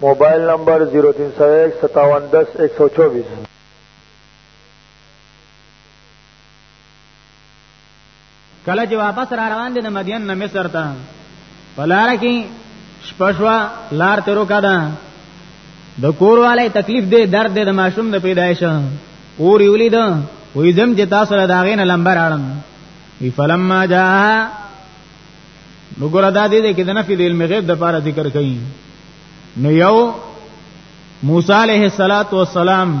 موبایل نمبر 03015710124کله چې واپس را روان دي د مدین نه مصر ته پلار کې شپشوا لار تیرو کده د کور والے تکلیف دی درد دی د ماشوم د پیدایش اور یولی دا وې زم چې تاسو له داغې نه لمبر اړم وی فلما جاء نو ګور دا دې کې د نفي د علم غیب د پاره ذکر کړي نو یو موسی علیه الصلاۃ والسلام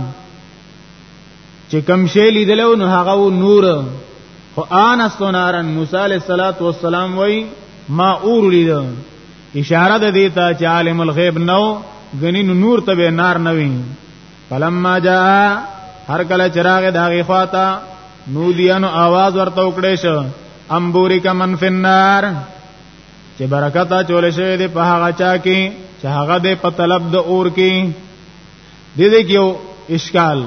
چې کم شی لیدلو نو هغه نور خو ان استنارن موسی علیه الصلاۃ والسلام وای ما اور لید اشاره ده دیتا چې عالم الغیب نو غنی نور ته نار نوي فلما جاء هر کله چراغ داغي خواتا نو دیانو आवाज ورته وکړې شو امبوري کمن فنار چې برکت چول شوی دی په هغه چا کې چې هغه د په طلب د اور کې دې دې کېو اشکال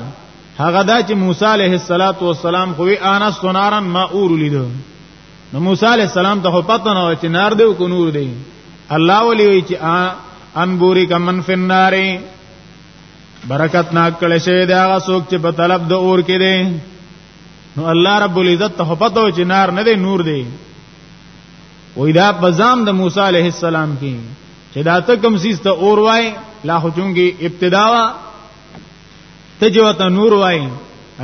هغه دا چې موسی عليه السلام خو انا سنارن ما اور لیدو نو موسی عليه السلام ته پته نه و چې نار دی او نور دی الله ولي چې ان بوري کمن فنارې برکت نه کړي شي دا هغه څوک چې په طلب د اور کې دي نو الله رب العزت ته پته چې نار نه دی نور دی وې دا بزام د موسی عليه السلام کې چې دا ته کوم سیس ته اور وای لا خو چونګي ابتدا وا ته جو ته نور وای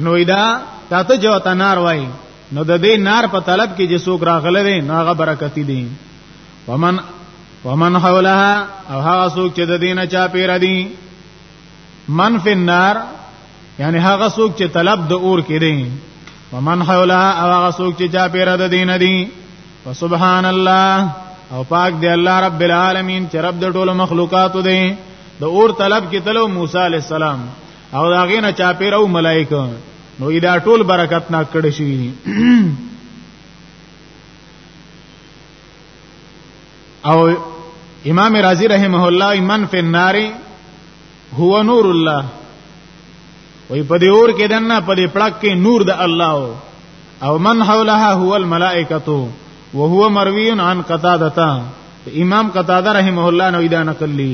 انو دا تا ته جو ته نار وای نو د دې نار په طلب کې چې څوک راغله دي نو هغه برکتی دي ومن ومن حولها او هغه څوک چې د دینه چا پیر دي من فی النار یعنی هغه څوک چې طلب د اور کې دي ومن حولها او هغه څوک چې چا پیر د دینه دي وسبحان الله او پاک دی الله رب العالمین چې رب د ټولو مخلوقاتو دی د اور طلب کې تلو موسی علی السلام او دا غینه چا پیر او ملائکه نو دا ټول برکت ناک کړی شي او امام رازی رحمه الله من فی النار هو نور الله وی په دې اور کې دنه په دې پړک کې نور د الله او من حولها هو الملائکه وهو مروی عن قتاده امام قتاده رحمه الله نو دا نقل لی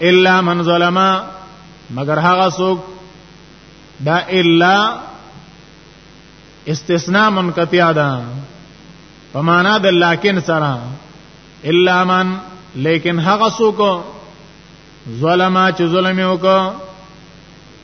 الا من ظلم مگر هغه څوک دا الا استثناء منقطع ده په معنا د لکن سره الا من لیکن هغه څوک ظلم چې ظلم وکړ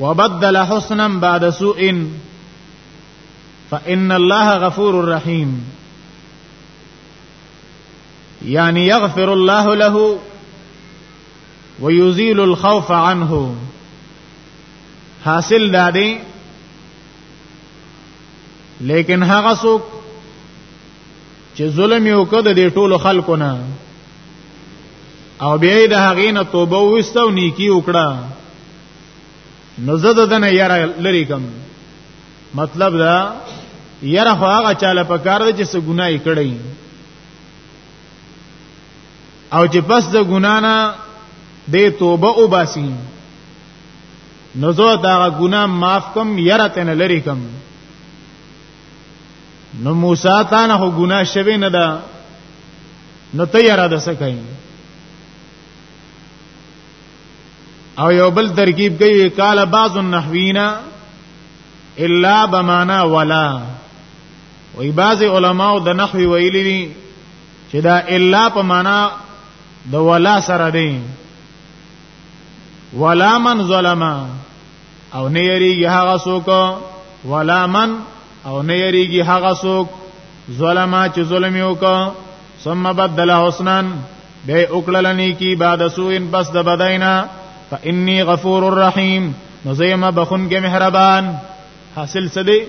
وبدل حسنا بعد سوء فان الله غفور رحيم يعني يغفر الله له ويزيل الخوف عنه حاصل دا دی لیکن هغه څوک چې ظلم یو کده دی ټولو خلکو نه او بیا د هغې نه توبه وسته او نیکی وکړه نو زه د دنه یاره لری کوم مطلب دا یاره خو هغه چاله په کار دی چې څه ګناي کړی او چې پس د ګنا نه د توبه او باسي نو زه دا ګنا معاف کوم یاره تنه لری کوم نو موسی تا نه هو ګنا شوی نه ده نو ته یاره د څه کوي او یو بل ترکیب کوي قال بعض النحوینا الا بمانا ولا وی بعض علما د نحوی ویلی دي چې دا الا په معنا د ولا سره دی ولا من ظلم او نه یریږي هغه څوک ولا من او نه یریږي هغه څوک ظلم چې ظلم یو کو ثم بدل حسنن به وکړل نیکی بعد سوین پس د بدینا فإني غفور الرحیم نو زیمه بخون کې مهربان حاصل څه دی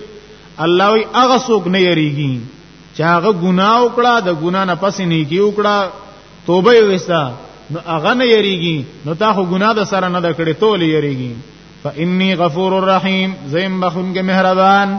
الله وی هغه څوک نه یریږي چې هغه ګناه وکړه د ګناه نه پس نیکی وکړه توبه یې وستا نو هغه نه یریږي نو تا خو ګناه د سره نه د کړې تول یریږي فإني غفور الرحیم زیم بخون کې مهربان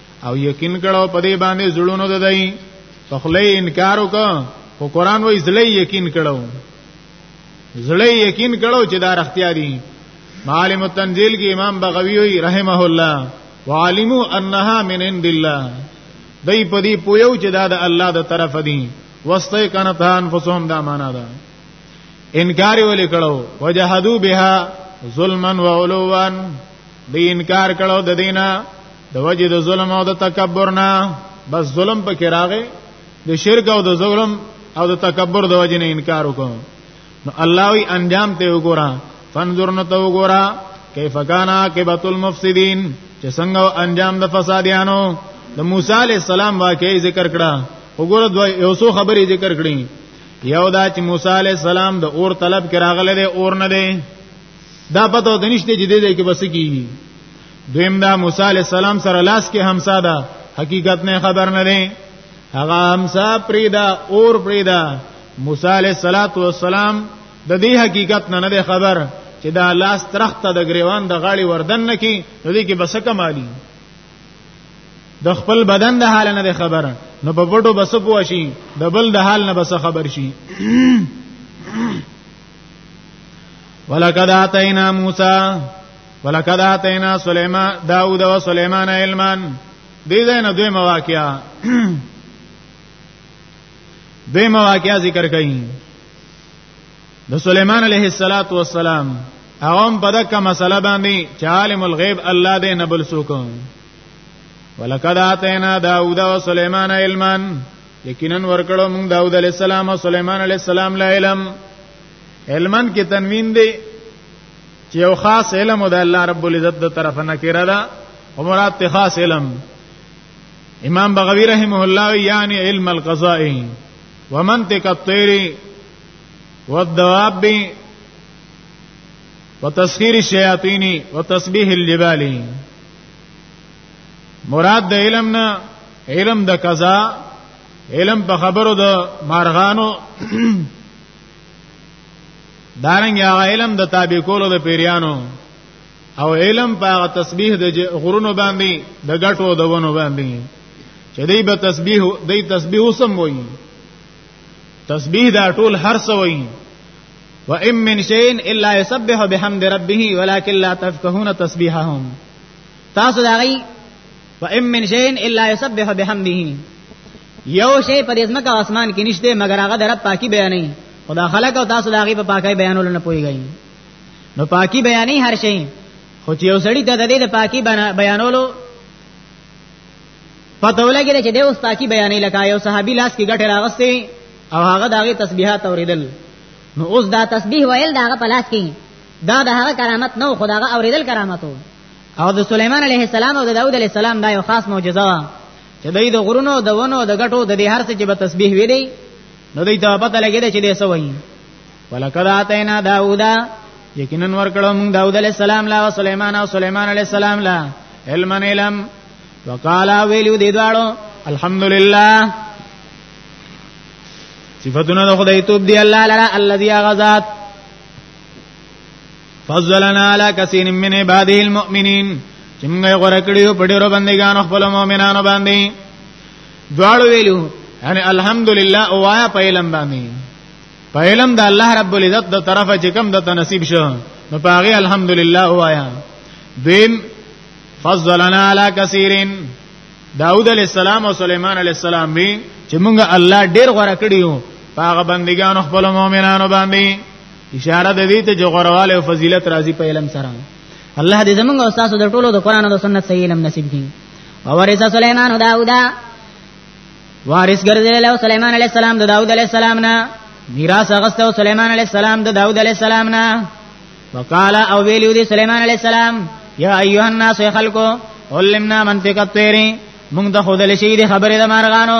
او یقین کړو په دې باندې زړونو د دای په خله انکار وکړو خو قران وای زړه یقین کړو زړه یقین کړو چې دا رښتیا دي معالم التنزیل کې امام بغوی وی رحمه الله وعلموا انها من عند الله دای په دې پویو چې دا د الله د طرف دي واستای کنه ته انفسهم دا معنا ده انکار ولې کړو وجحدوا بها ظلما وعلوا دی انکار کړو د دینه د وجه د ظلم او د تکبر نه بس ظلم په کې راغې د شرک او د ظلم او د تکبر د وجه نه انکار وکړو نو الله وی انجام ته وګورا فنظر نو ته وګورا کیف کان عاقبت المفسدين چې څنګه انجام د فسادیانو د موسی علی السلام واقعي ذکر کړه وګوره دوی یو څو خبرې ذکر کړې یو دا چې موسی علی السلام د اور طلب کراغله دی اور نه دی دا پته ته نشته چې دې دې کې بس کیږي دویم دا موسی علی السلام سره لاس کې همسا ده حقیقت نه خبر نه دی هغه همسا پریدا اور پریدا موسی علی السلام د دې حقیقت نه نه خبر چې دا لاس ترخته د گریوان د غاړي وردن نه کی نو دې کې بس کمالي د خپل بدن د حال نه خبره نو په پټو بس پوه شي د بل د حال نه بس خبر شي ولقد اتینا موسی ولقد اتینا سليمان داوود او سليمان علما دې ځای نه دوی مواقعیا دوی مواقعیا ذکر کړي د سليمان عليه الصلاه والسلام هغه په دغه مسله باندې چې عالم الغيب الله دې نبل سوکم ولقد اتینا داوود او سليمان علما یقینا ورکړو موږ داوود علی السلام او سليمان علی السلام له علم علمن کې تنوین دی چې یو خاص علم د الله رب العزت د طرف نه کړه دا او مراد ته خاص علم امام بغوی رحمه الله یعنی علم القضاء ومنطق الطير والدواب وتسخير الشياطين وتسبيح الجبال مراد د علم نه علم د قضا علم په خبرو د مارغانو دارنګ هغه علم د تابع کولو د پیریانو او علم په هغه تسبیح د غرونو باندې د غټو د ونو باندې چې دی به تسبیح دی تسبیح وسم وایي تسبیح دا ټول هر څه وایي و ام من شین الا یسبح بحمد ربه ولکن لا تفقهون تسبیحهم تاسو دا غي فإن من شيء إلا يسبح بحمده یو شی پر اسمه کا اسمان کې نشته مگر هغه در پاکي بیانې خدا خلق او تاسو داغي په پاکي بیانول نه پويږئ نو پاکي بیانې هر شی خو چې یو سړی د دې د پاکي بیانولو پته ولګی چې د اوس پاکي بیانې لکه یو صحابي لاس کې ګټه راغستې او هغه داغي تسبیحات اوریدل نو اوس دا تسبیح ویل داغه پلاس کې دا د هغه کرامت نو خداغه اوریدل کرامت وو او د سليمان عليه السلام او د داوود عليه السلام دا یو خاص معجزه وه چې دوی د غرونو د ونو د غټو د دې هر څه چې به تسبيح ویلي نو دوی ته پته لګیږي چې دې سوي ولقد اتینا داوودا یقینا ورکړو موږ داوود عليه السلام لا او سليمان او سليمان عليه السلام لا علم علم وقالا ویلو دې دواړو الحمدلله صفاتونه د خدای توب دی الله لرا الذي غزاد فضلنا علی کثیر من عباده المؤمنین چې موږ یې غوړه کړیو په ډیرو بندګانو خپل مؤمنانو باندې دواړو ویلو یعنی الحمدلله او وایا په علم باندې په علم د الله رب العزت د طرفه چې کوم د تنصیب شو نو پاغي الحمدلله او وایا دیم فضلنا علی کثیرین داود علیہ السلام او سليمان علیہ السلام به چې موږ الله ډیر غوړه کړیو هغه بندگانو خپل مؤمنانو باندې اشاره د دې ته جوړواله او فضیلت راځي په علم سره الله دې زمونږ او تاسو د ټولو د قران او د سنت صحیح علم نصیب کړي او ورثه سليمان او داوود وارث ګرځیدل او سليمان عليه السلام د داوود عليه السلام نه میراث اغسته او سليمان عليه السلام د داوود عليه السلام نه وقال او ویلو دې سليمان عليه السلام یا ایها الناس خلقو علمنا منطق الطير موږ د خدای شي د خبره د مارغانو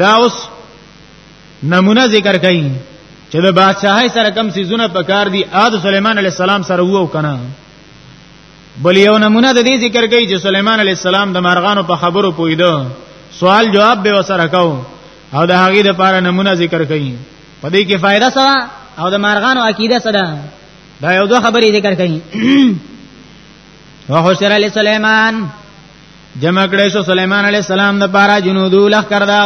دا اوس نمونه ذکر کړي چې د بادشاہي سره کم سيزونه پکار دي آد سليمان عليه السلام سره وو کنه بل یو نمونه د دې ذکر کوي چې سليمان عليه السلام د مارغانو په خبرو پویده سوال جواب به وسره کو او د هغه د پاره نمونه ذکر کوي په دې کې فائدہ سره او د مارغانو عقیده سره دا یو دوه خبرې ذکر کوي وحشر لسليمان جمع کړی شو سليمان عليه السلام د پارا جنود لخ کردا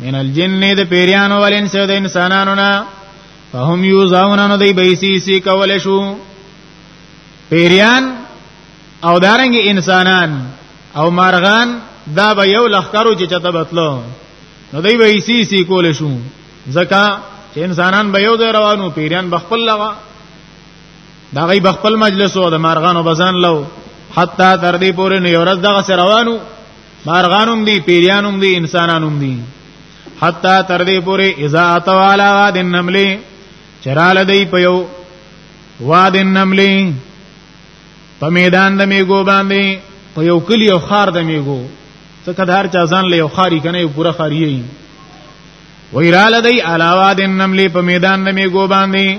من الجن د پیریانو ول انس د انسانانو نه فهم یوزاون نو دی بیسی سی کول شو پیریان او دارنګ انسانان او مارغان دا به یو لخرو چې چته بتلو نو دی بیسی سی کول شو ځکه چې انسانان به یو ځای روانو پیریان بخپل لغه دا غي بخپل مجلس او د مارغانو بزان لو حتا تر دې پورې نه ورځ دغه سره روانو مارغانوم دي پیریانوم دي انسانانوم دي حتا تر دې پورې اذا اتوالا واد النملي چرال دی پيو واد النملي په میدان د میګو باندې په یو کلی او خار د میګو څکه دار چا ځان له یو خاري کنه یو پورا خاري یي ویراله دی علاوه د نملې په میدان د میګو باندې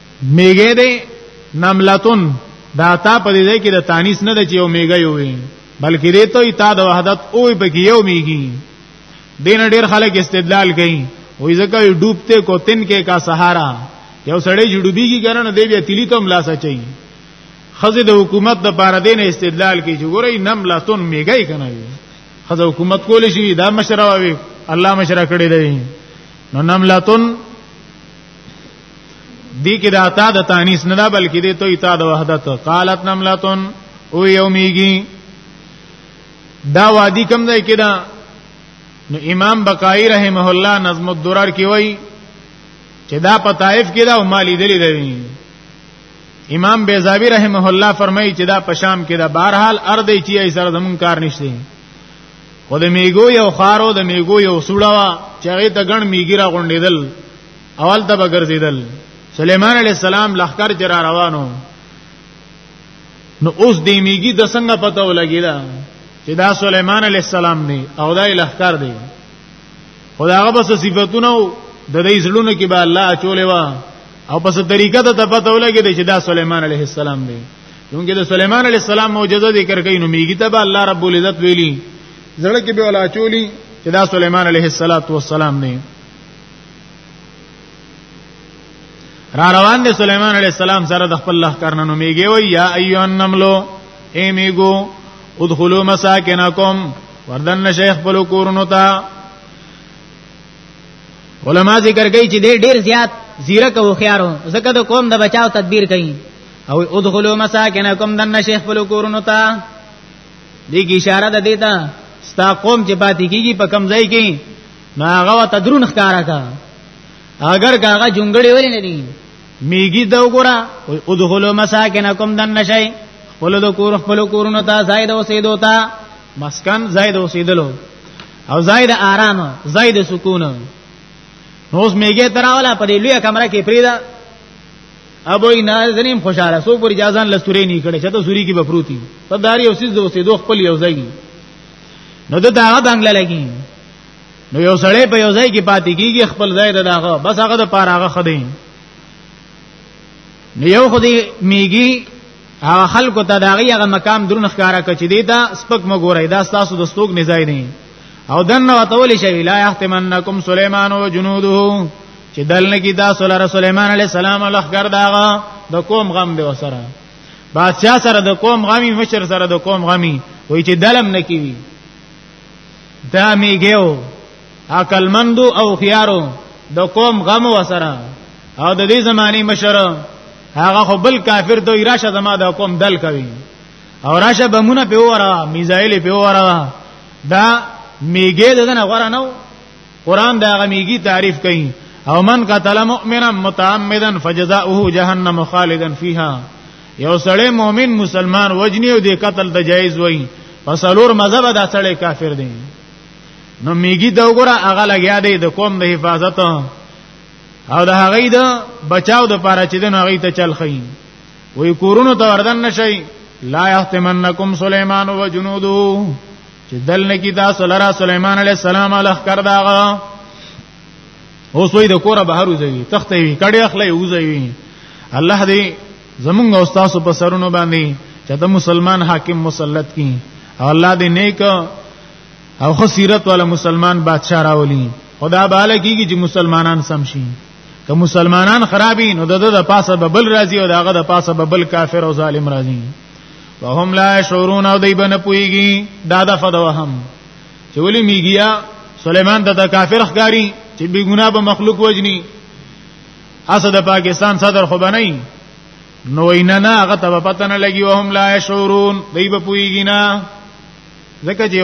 میګه دې نملتون دا تا په دې کې د تانیس نه د چې یو میګه یو وي بلکې دې ته تا د وحدت او په کې یو میګي دین ډیر خلک استدلال کوي وې ځکه ډوبته کو تن کې کا سهارا یو سړی چې ډوبېږي کنه نه دی بیا تلی ته ملا سچي خزه د حکومت د پاره دین استدلال کوي چې ګورې نملتون میګه کنه خزه حکومت کول شي دا مشره وي الله مشره کړی دی نو نملتون دی کې دا تا د تانیس نه دا بلکې دی ته تا د وحدت قالت نملتون او یومیږي دا وادي کم ځای کې دا نو امام بقای رحمه الله نظم الدرر کې وای چې دا په طائف کې دا او مالی دلی دی امام بیزاوی رحمه الله فرمایي چې دا په شام کې دا بهرحال ارد چی ای سره زمون کار نشته خو د میګو یو خارو د میګو یو سوړوا چې هغه ته ګڼ میګی را غونډیدل اول ته بغرزیدل سليمان عليه السلام لخر جرا روانو نو اوس دی میګي د څنګه پته ولګیدا چې دا سليمان عليه السلام دی او دا لخر دی خداغه بس صفاتونه د دې زړونو کې به الله اچولې وا او پس طریقه ته پته ولګیدا چې دا سليمان عليه السلام دی چونګې د سليمان عليه السلام معجزه ذکر کین نو میګي ته به الله رب العزت ویلی زړه کې به ولا چولی چې دا سليمان عليه السلام نه را روان دي سليمان عليه السلام سره د خپل لخر نه نو میږي وي یا ايو النملو اي میګو ادخلوا مساکنکم وردن شیخ په کورونو ته علما ذکر کوي چې ډېر ډېر زیات زیرک او خيارو زکه د قوم د بچاو تدبیر کوي او ادخلوا مساکنکم دن شیخ په کورونو ته دې کی اشاره ده دیتا ستا قوم چې پاتې کیږي په کم ځای کې نو هغه وته درون ښکارا کا اگر هغه جونګړې ولې نه دي میګي دا وګوره او دخلوا مساکنکم دن نشي خپل د کور خپل کورونو ته زائد اوسېدو ته مسکن زائد اوسېدلو او زائد آرام زائد سکون نو اوس میګه تراولا په دې لوی کمره کې پریدا ابو نه زنیم خوشاله سو پر اجازه لستورې نه کړي چې ته سوري کې بفروتی په داري اوسې دوسې دوه خپل یو ځای نو د دا بنگله لګي نو یو سړی په یو ځای کې پاتې کیږي خپل ځای ته داغه بس هغه د پاره هغه خدي نو یو خدي میږي هغه خلکو ته داغي هغه مقام درن ښکارا کچ دی دا سپک مګورای دا تاسو د ستوګ نه ځای نه او دنه وتول شي لا يحتمنکم سليمان او جنوده چې دلنه کی دا سولره سليمان عليه السلام الله ګر داغه د قوم غم دی وسره بادشاہ سره د قوم غمی مشر سره د قوم غمی وای چې دلم نکوي دا میګیو عقل مندو او خيارو د قوم غم وسره او د دې زماني مشر هغه خو بل کافر دوی راشه زما د قوم دل کوي او راشه بمونه په وره میزایل په وره دا میګه دنه غره نو قران دا غمیږي تعریف کوي او من قتل مؤمنا متعمدا فجزاؤه جهنم خالدا فيها یو سړی مؤمن مسلمان وجنی او د قتل ته جایز وای فسلور مذهب دا سړی کافر دی نو میګي دا وګوره هغه لګیا دی د قوم د حفاظت او د هغه د بچاو د پاره چې د هغه ته چل خي وی کورونو ته وردن نشي لا يحتمنکم سليمان وجنوده چې دل نه کی تاسو لرا سليمان عليه السلام له کړ داغه اوس وې د کوره بهر وځي تخته وی کړي اخلي وځي الله دې زمونږ او تاسو په سرونو باندې چې د مسلمان حاکم مسلط کی او الله دې نیک او خسیرت والا مسلمان بادشاہ راولي خدا بالا کیږي چې مسلمانان سم شي که مسلمانان خرابین نو د د پاسه ببل راضي او دغه د پاسه ببل کافر او ظالم راضي وهم لا شعورون او دی بن پویږي دا د فدوهم چې ولي میګیا سليمان د کافر ښکاری چې بی ګنا به مخلوق وجني اسه د پاکستان صدر خو بنئ نو وینا نه هغه ته پته نه لګي وهم لا شعورون دی به پویږي نه ځکه چې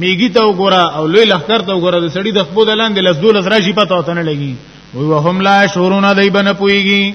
میګی ته وګوره او لوی لخر ته وګوره د سړی د خپل لاندې لس دولس راشي پته وته نه لګي وي وهم لا شعورون دی بن پویږي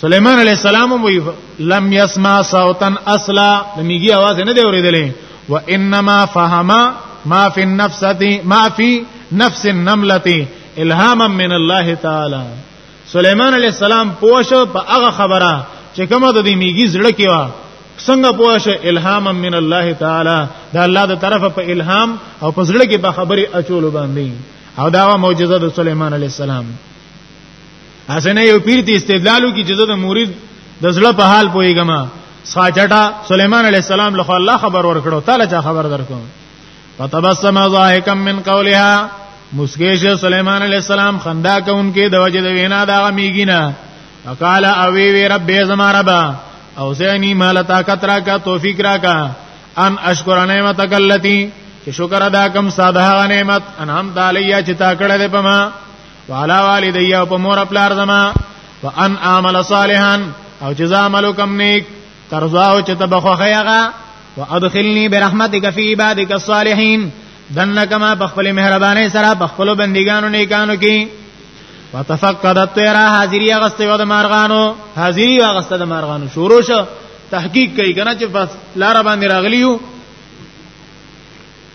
سليمان عليه السلام وی لم يسمع صوتا اصلا لمیږي आवाज نه دی اوریدلې وانما فهم ما في النفس ما في نفس النمله الهاما من الله تعالی سليمان عليه السلام پوښ په هغه خبره چې کومه د دې میږي زړه کې و څنګه پوه شو الهام من الله تعالی دا الله د طرفه په الهام او په زړه کې په خبري اچول باندې او دا معجزه د سليمان عليه السلام اسنه یو پیر ته استدلالو کی جزو د مرید د زړه په حال پویګم ساجټا سليمان عليه السلام له الله خبر ورکړو تعالی چا خبر درکو فتبسم ضاحكا من قولها مسکیش سليمان عليه السلام خندا کوونکې د وجه د وینا دا میګینا وقال اوي وي رب زما رب او زني مال طاقت را کا توفیق را کا ان اشکر نعمتک اللتی چې شکر ادا کوم ساده نعمت انعام تعالی چې تا کړه دې پما وعلى والدي او په مور خپل ارزما وان اعمل صالحا او جزاء عمل کوم نیک ترضا او چې تبخوخه هغه وادخلني برحمتك في عبادك الصالحين دنه کما په خپل مهرباني سره په خپل بندګانو نیکانو کې وتفقدت تیرا حاضری غسته و د مارغانو حاضری غسته د مارغانو شروع شو تحقیق کوي کنه چې پس لار باندې راغلیو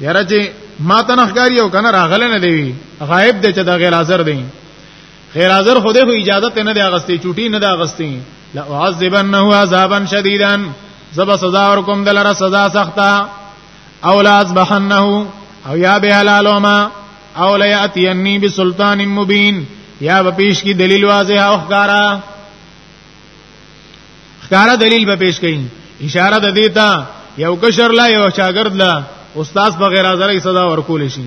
یاره چې ما ته نخګاری او کنه راغله نه دی غائب دی چې دا غیر حاضر دی غیر حاضر خو دې خو اجازه ته نه دی اغستې چټي نه دی اغستې لا اعذبنه عذابا شديدا زب سزا ورکم دلر سزا سخته او لا اذبحنه او یا به حلالوما او لا یاتینی بسلطان مبین یا به پیش کی دلیل واضح او ښکارا ښکارا دلیل به پیش کین اشاره د دې ته یو کشر لا یو شاګرد لا استاد بغیر حاضرې صدا ورکول شي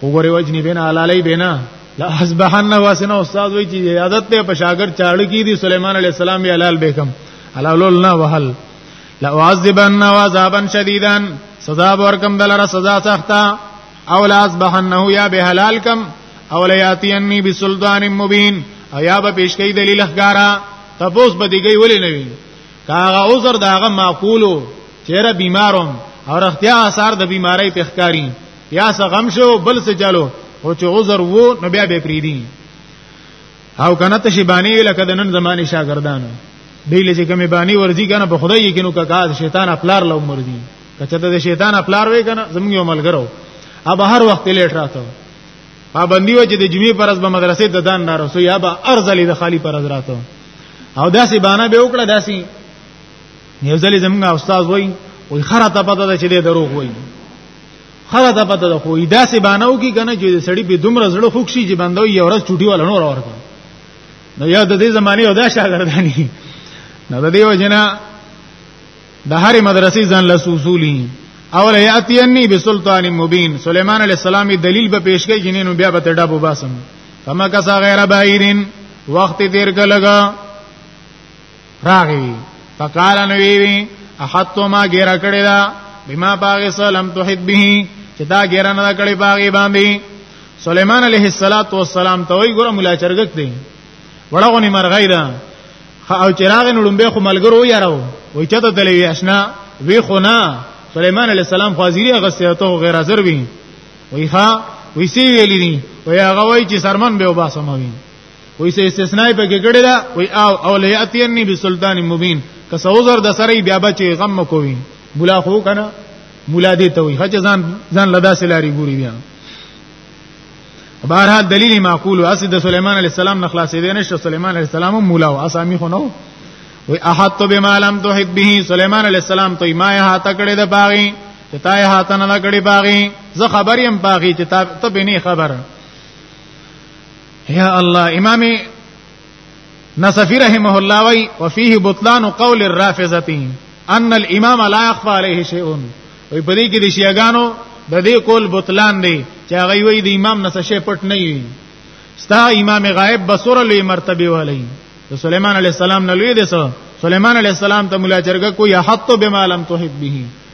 خو غره وجنی بنا علالای بنا لا حسبحن واسنه استاد وی چې عادت ته په شاګرد چاړه کی دي سليمان عليه السلام یې حلال بكم حلالول نه وهل لا عذبن عذابا شديدا سزا ورکم دلاره سزا سخته او لا اصبحنه یا به حلال کم او لا یاتینی بسلطان مبین او یا به پیش کوي دلیل ښکارا تپوس به دیږي ولې نه وي کاغه عذر داغه معقولو چیرې بیماروم او اختیا اثر د بیماری په ښکاری یا څه غم شو بل څه چلو او چې عذر وو نو بیا به پریدي او کنه ته شی بانی لکه د نن زمانه شاګردانو دی لږه کمی بانی ورزی کنه په خدای یقینو کا کا شیطان خپلار لو مرزی کچته د شیطان خپلار وې کنه زموږ یو ملګرو اب هر وخت لیټ راته پابندی و چې د جمعې پر ورځ به مدرسې ته دان نه رسو یا به ارزلی د خالی پر ورځ راته او داسې بانه به وکړه داسې یو ځلې زموږ استاد وای وای خره ته پته ده چې دروغ وای خره ته پته ده خو دا سه بانو کی کنه چې سړی به دومره زړه خوښ شي چې بندو یو ورځ چټي ولا نور ورکړ نو یا د دې زمانه او دا شاګردانی نو د دې وجنا د هرې مدرسې ځان له اصولي اول یاتینی بسلطان مبین سليمان علیہ السلام دلیل به پیش کوي جنینو بیا به تډا بو باسم فما کسا غیر بعیرین وخت تیر کلګه راغی فقال نو وی احط ما غیر کړی دا بما باغ سلام توحید به چې دا غیر نه کړی باغ باندې سليمان عليه السلام ته وی ګره مولا چرګک دی وړغونی مرغی دا او چراغ نړمبه خو ملګرو یارو وای چته تلوي آشنا وی خو نه سليمان عليه السلام خوازيري غسه ته غیر حاضر وی وی ها وی سی ویلی دی وی هغه وای چې سرمن به وباسموي وای سه استثناء په کې کړی دا وای او او لیاتینی بسلطان مبین که سوزر د سره بیا بچي غم کوي بلا خو کنه مولا دې ته وي هڅ ځان ځان لدا سلاری ګوري بیا بهرحال دلیل معقول او اسد سليمان عليه السلام نه خلاصې دي نشه سليمان عليه السلام مولا او اسامي خو نو وي احط بما لم تحط به سليمان عليه السلام ته ما یې هاته کړې ده باغی چې تا یې هاته نه کړې باغی زه خبر يم باغی چې تا ته به نه خبر یا الله امام نصفی رحمه الله وی وفيه بطلان قول الرافضه ان الامام لا يخفى عليه شيء وی په دې کې د شیعاګانو د دې کول بطلان دی چې هغه وی د امام نه څه پټ نه وي ستا امام غائب بصور له مرتبه والی د سليمان عليه السلام نه لوی دی سو سليمان عليه السلام ته مولا چرګه کو يحط بما لم تحب به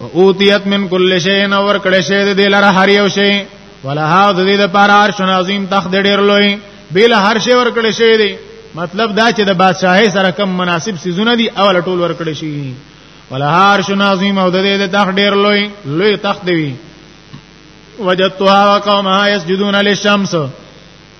اوتیت من کل شی نو ور کړه شی د دلر هر یو شی ولها د دې لپاره عرش عظیم تخت ډیر لوی بل هر شی ور کړه شی دی مطلب دا چې د بادشاہي سره کم مناسب سيزونه دي اول ټول ور کړه شی ولها عرش عظیم او د دې تخت ډیر لوی لوی تخت دی وجدتها وقومها يسجدون للشمس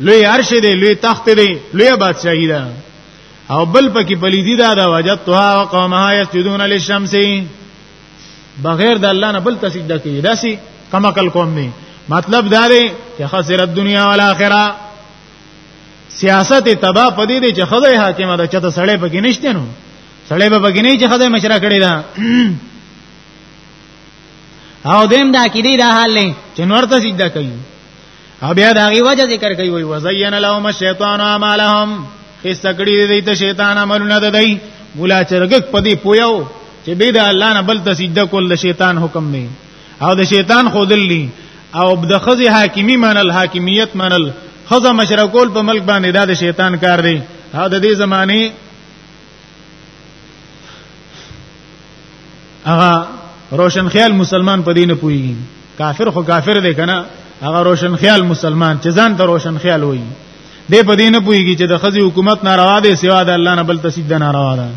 لوی عرش دی لوی تخت دی لوی بادشاہی ده او بل پکې بلیدی دا دا وجد تو او قومها یسجدون للشمس بغیر د الله نه بل تسجده کوي داسي کما کل قوم نه مطلب دا دی چې خسر الدنیا والآخرہ سیاست تبا پدې دی چې خدای حاکم ده چې ته سړی پکې نشته نو سړی به پکې نه چې خدای مشره کړی دا او دیم دا کې دی دا حال نه چې نور تسجده کوي او بیا دا غي وجه ذکر کوي وي وزين لهم الشیطان اعمالهم خستکړي دي ته شیطان عملونه ده دی مولا چرګک پدی پویو چې به دا الله نه بل تسجده کول د شیطان حکم نه او د شیطان خودلی او د خزي حاکمی منل حاکمیت منل خزه مشرکول په ملک باندې دا د شیطان کار دی او د دې زمانه هغه روشن خیال مسلمان په دین پوي کافر خو کافر دی کنه هغه روشن خیال مسلمان چې ځان ته روشن خیال وایي دې په دین پويږي چې د خزي حکومت ناروا دی سوا د الله نه بل تسید ناروا ده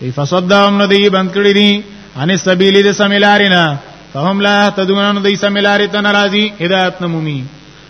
ای فصدهم ندی بند کړی دي ان سبیل د سمیلارینا فهم لا تدون ندی سمیلاری تنرازی هدایت نمومی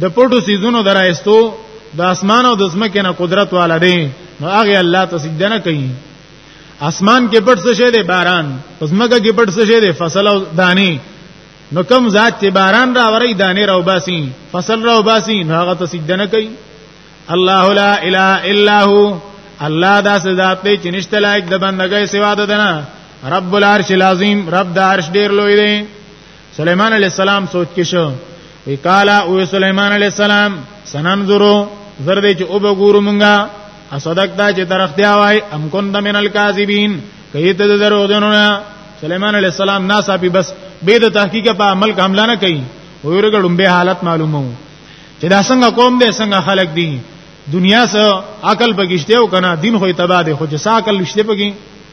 د پټو سيزونو درایستو د اسمان او د زمکه نه قدرت والا دی نو هغه الله ته سجده نه کوي اسمان کې پټ څه شه دی باران پس مګه کې پټ څه شه دی فصل او دانی نو کوم ذات چې باران را وری دانی را وباسي فصل را وباسي نو هغه ته سجده نه کوي الله لا اله الا هو الله دا ذات دی چې نشته لایق د بندګۍ سوا ده نه رب العرش العظیم رب د عرش ډیر لوی دی سليمان عليه السلام سوچ کې شو وی قالا او سليمان عليه السلام سننظرو زر دې چې او بګورو مونږه اصدق دا چې ترختیا وای ام کن د من الکاذبین کئ ته درو جنو سليمان عليه السلام ناسا پی بس به د تحقیق په عمل کاملا نه کوي ویرګه لومبه حالت معلومو چې دا څنګه قوم دې څنګه خلق دي دنیا سره عقل پکشته او کنه دین خو تبا دي خو چې ساکل لشته پکې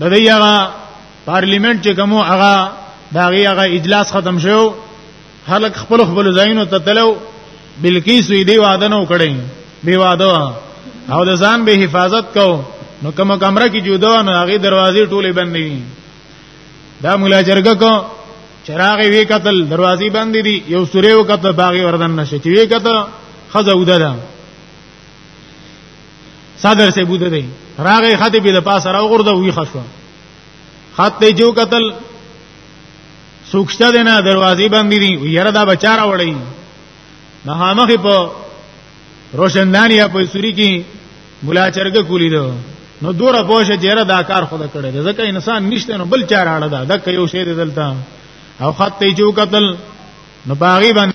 د دې هغه پارلیمنت چې کومو هغه دا غي هغه اجلاس ختم شو خلک خپل خپل ځایونو ته تلو بلکیس دې وعده نو کړی بی واده او د ځان به حفاظت کو نو کوم کمره کې جوړو نو هغه دروازې ټوله بندې وي دا مولا جرګه کو چراغ وی قتل دروازې بندې دي یو سوره وکړه باغی وردن نشه چې وی قتل خزه وده صدر سے بوده دی راغې خطه به د پاسه راو غرده وی خشو خط دی جو قتل سوکشته دی نه دروازې باندې دی یره دا بچارا وړی نه هامخه په روشندانی یا په سوري کې مولا چرګ کولی دو نو دوره پوشه جره دا کار خود کړی دی ځکه انسان نشته نو بل چار اړه ده دک یو شی دی دلته او خط ته جو قتل نو باغی باندې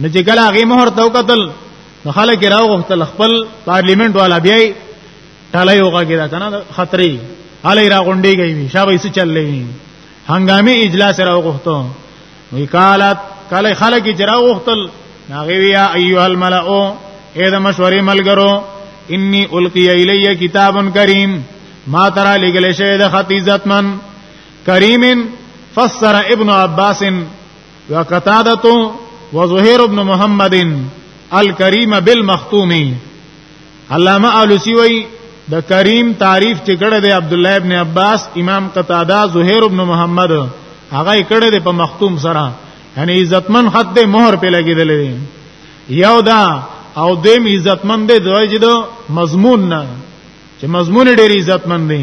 نو چې کله هغه مهر تو قتل نو خلک راو غختل خپل پارلیمنت والا بیا ټلای وګه کېدا کنه خطرې علي را غونډي گئی شابه یې چللې هنګامي اجلاس راو غختو وکالت کله خلک چې راو غختل هغه ویا ایها الملأ اې د مشورې ملګرو انی القی الی کتاب کریم ما ترا لګل شه د خط عزتمن کریمن فسر ابن عباس وقتادته وزهير ابن محمد الكريم بالمختوم علامه علوسی وی د کریم تعریف چې کړه دی عبد الله ابن عباس امام قتاده زهیر ابن محمد هغه کړه دی په مختوم سره یعنی عزتمن خط دی مہر په لګیدل دی یو دا او دیم عزتمن دی دوی چې دو مضمون نه چې مضمون ډیر عزتمن دی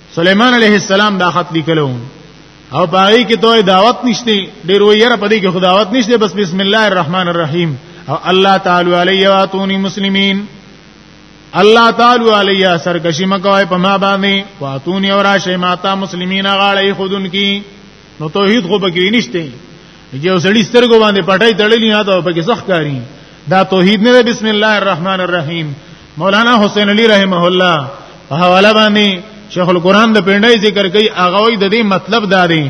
سليمان عليه السلام دا خط لیکلو او پای کې ته دعوت نشته ډیر ویره پدې کې خداوت نشته بس بسم الله الرحمن الرحیم او الله تعالی علی واتونی مسلمین الله تعالی علی سرکشی مکوای په ما باندې واتونی اور شی ماتا مسلمین غاړی خودن کی نو توحید خو پکې نشته یو سړی سترګو باندې پټای تړلې نه دا پکې ځخ کاری دا توحید نه بسم الله الرحمن الرحیم مولانا حسین علی رحمه الله په حواله باندې شیخ القران د پندای ذکر کوي هغه وی د دې مطلب دا دی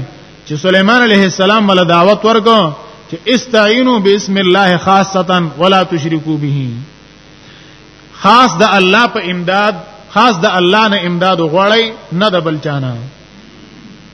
چې سليمان عليه السلام ول دعوت ورکو چې استعینوا بسم الله خاصتا ولا تشرکو به خاص د الله په امداد خاص د الله نه امداد غواړي نه د بل چانه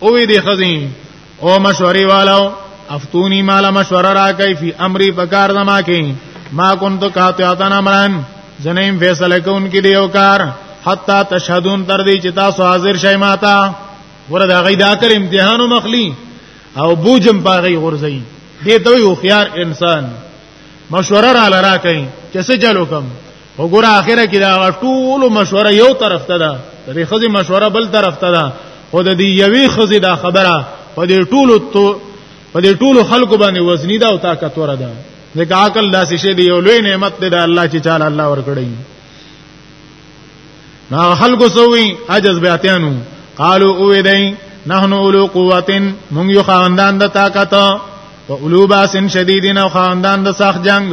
او وی دی خزین او مشوری والو افتونی مال مشوره را کوي فی امری بکار زما کې ما كنت قاطعتن امرن زنیم فیصله کون کې دیو کار حتا تشهدون تر دې چې تاسو حاضر شئ ماتا وردا غي دا کر امتحانو مخلی او بوجم پاغي غرزي دې ته یو خيار انسان مشوره را لرا کوي چې څه چلو کوم وګوره اخره کې دا ټول مشوره یو طرف ته ده د دې خزي مشوره بل طرف ته ده خو د دې یوې خزي دا خبره په دې ټولو په دې ټولو خلکو باندې وزنی ده او طاقت ور ده ځکه عقل داسې شی دی یو لوی نعمت دی د الله چې چاله الله ورکړي نا خلق سوی عجز بیاتیانو قالو او دی نحنو اولو قوتن مونږ یو خاندان د طاقت او اولو باسن شدیدین او خاندان د سخت جنگ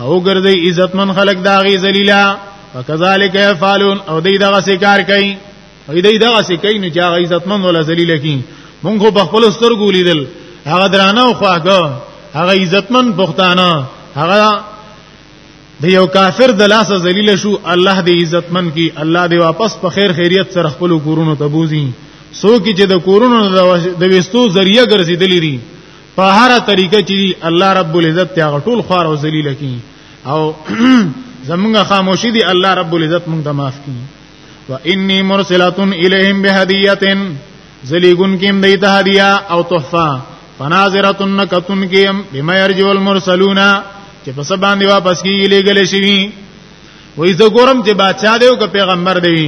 او ګرځي عزتمن خلق داغي ذلیلا وکذالک یفعلون او دې دغه سکار کوي او دې دغه سکه نه چې هغه عزتمن ولا ذلیل کی مونږ په خپل سترګو لیدل هغه درانه او خواګه هغه عزتمن پښتانه هغه د یو کافر د لاسه ذلیل شو الله دې عزتمن کی الله دې واپس په خیر خیریت سره خپل کورونو ته بوزي سو کی چې د کورونو د وستو ذریعہ ګرځیدلې دي په هر طریقه چې الله رب العزت ته غټول خوار او ذلیل کی او زمونږه خاموشي دی الله رب العزت مونږ ته معاف کی و انی مرسلاتن الیہم بهدیتن زلیګون کیم دیت هدیه او تحفه فناظرتن کتن کیم بما یرجو المرسلون چې په سبا باندې واپس کیږي لګل شي وې زه ګورم چې بادشاہ دی او پیغمبر دی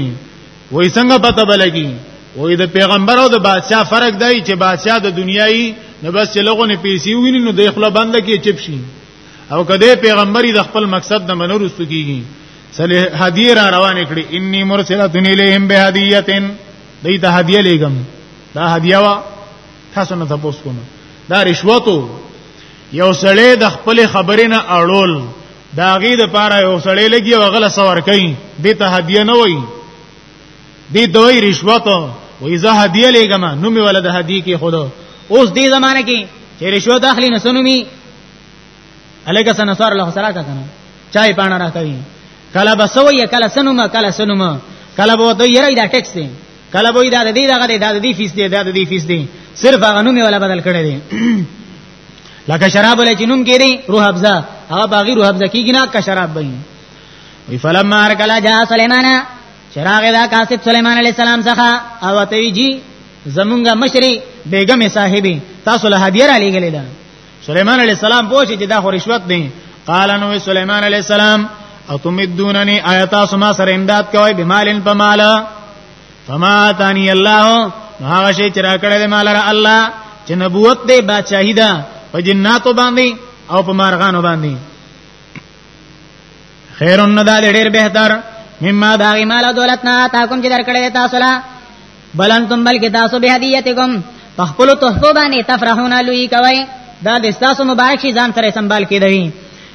وای څنګه پته بلګي وای د پیغمبر او د بادشاہ فرق دی چې بادشاہ د دنیاي نه بس چې لغونه پیسې ویني نو د خپل بند کې چپ شي او کده پیغمبري د خپل مقصد نه منور سکیږي صلی هدیه را روان کړي انی مرسله الیهم بهدیه دې ته هدیه لګم دا هدیه وا تاسو نه تاسو کوم دا رشوتو یو سړی د خپل خبرې نه اړول دا غي د پاره یو سړی لګي او غل سور کوي دې ته هدیه نه وای دې دوی رشوت او اذا هدیه لګما نو می ولده هدیه کې خود اوس دې زمانه کې چې رشوت اخلي نه سنومي الګه سنصار له سره کا کنه چای پانا را کوي کله بسوي کله سنوما کله سنوما کله بو ته یری دا ټیکس دی کله بو دا دې دا دې دا دې فیس دی دا دې فیس دی صرف هغه نوم ولا بدل کړی دی لکه شراب لکه نوم کې دی روح ابزا هغه باغی روح ابزا کیږي نه که شراب بني وی فلما ارکلا جا سليمان چراغ دا قاصد سليمان عليه السلام څخه او ته جی زمونږه مشري بیگم صاحبې تاسو له هدیه را لېګلې ده سليمان عليه السلام پوښتې چې دا خو رشوت دی قال نو سليمان عليه السلام او تمدونني آیات سما سره امداد کوي بمالن پمالا فما تانی الله هغه شی چې راکړی دی مال را الله چې نبوت دی بادشاہی ده په جناتو باندې او په مارغانو باندې خیرون نه دا ډیر بهتر مما دا مال دولت نه تا کوم چې درکړی تاسو لا بلنتم بلکې تاسو به هدیتکم په خپل تحفه باندې تفرحون لوی کوي دا د تاسو مبارک شي ځان سره سنبال کیدوي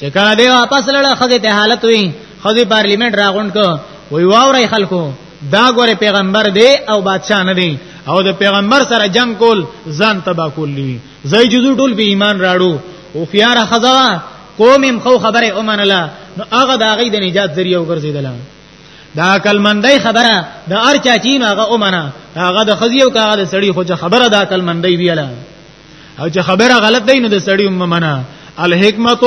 چې کله دی واپس لړه خزه ته حالت وي خزه پارلیمنت راغونډ کو وی واورای خلکو دا ګوره پیغمبر دی او بادشاہ نه دی او د پیغمبر سره جنگ کول ځان تبا کول دی زای جزو ټول به ایمان راړو او خيار خزا قوم هم خو خبره اومنله نو هغه د هغه د نجات ذریعہ وګرځیدل دا عقل مندای خبره د ارچا چین هغه اومنه هغه د خزیو کاغه د سړی خو خبره د عقل مندای ویله او چې خبره غلط دی نو د سړی هم منه الحکمت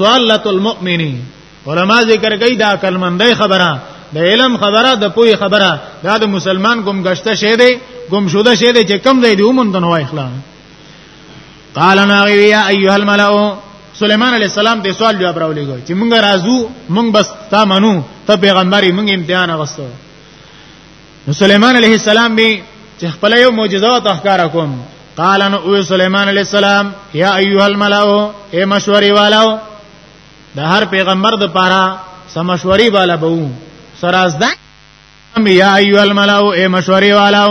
ضالت المؤمنین علما ذکر کوي دا کلمندای خبره د علم خبره د پوی خبره دا د مسلمان ګم گشته شه دی ګم شوده شه دی چې کم دی دی ومن دنو اخلا قال ناغي یا ایها الملأ سليمان عليه السلام ته سوال جواب راولېګو چې مونږ راځو مونږ بس تا منو ته پیغمبري مونږ امتحان غوښتو نو سليمان عليه السلام به چې خپل یو معجزه او تخکار کوم قال ان او سليمان عليه السلام يا ايها الملأ اي مشوري والو د هر پیغمبر د پاره سمشوري والا بو سرازدان یا ایو الملو اے مشوری والو